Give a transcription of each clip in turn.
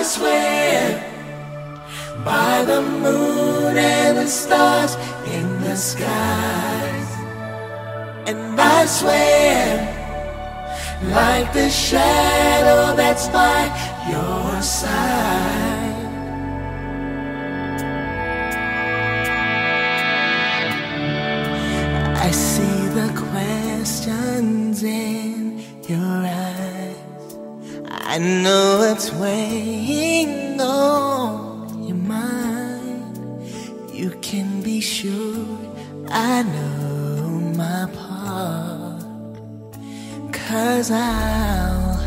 I swear by the moon and the stars in the skies. And I swear like the shadow that's by your side. I see the questions in. I know it's weighing on your mind. You can be sure I know my part. Cause I'll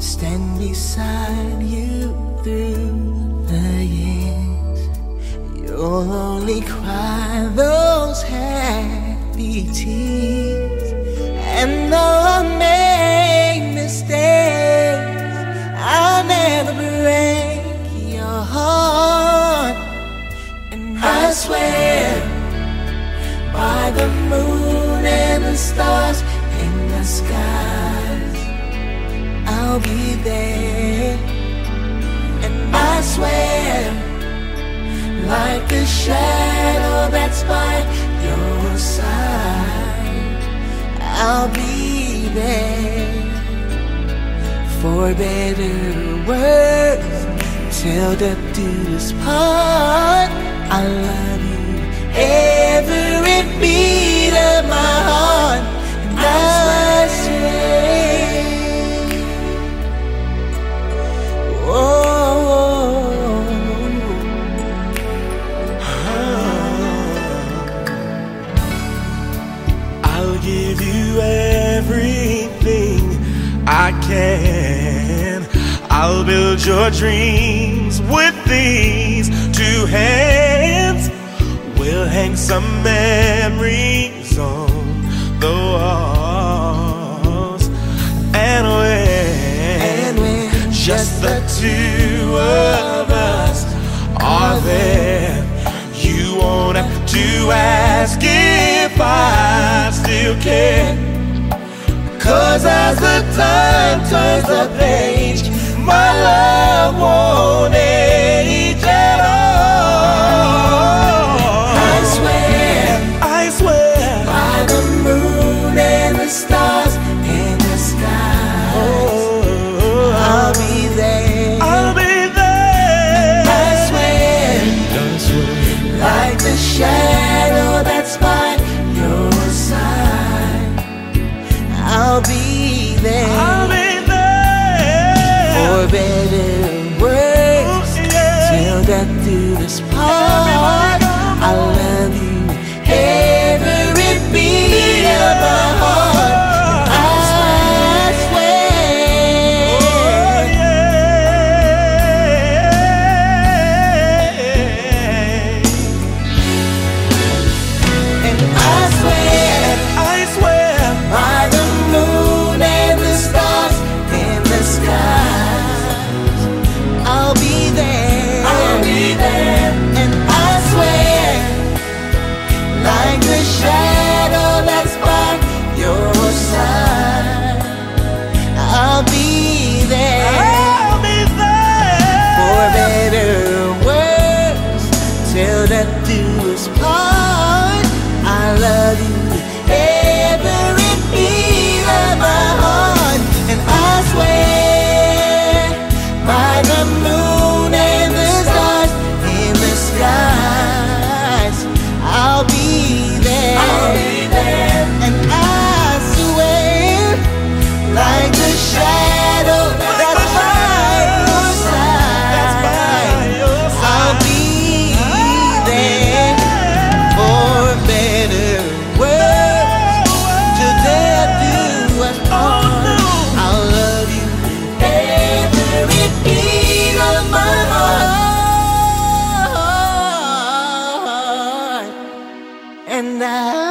stand beside you through the years. You'll only cry those happy tears. And though stars in the skies, I'll be there. And I swear like the shadow that's by your side. I'll be there for better words till death do us part. I love I'll give you everything I can. I'll build your dreams with these two hands. We'll hang some memories on the walls. And when, And when just the two of us are there. You won't have to ask if Cause as the time turns the page, my love won't bed and till death do this part. I love you. do and I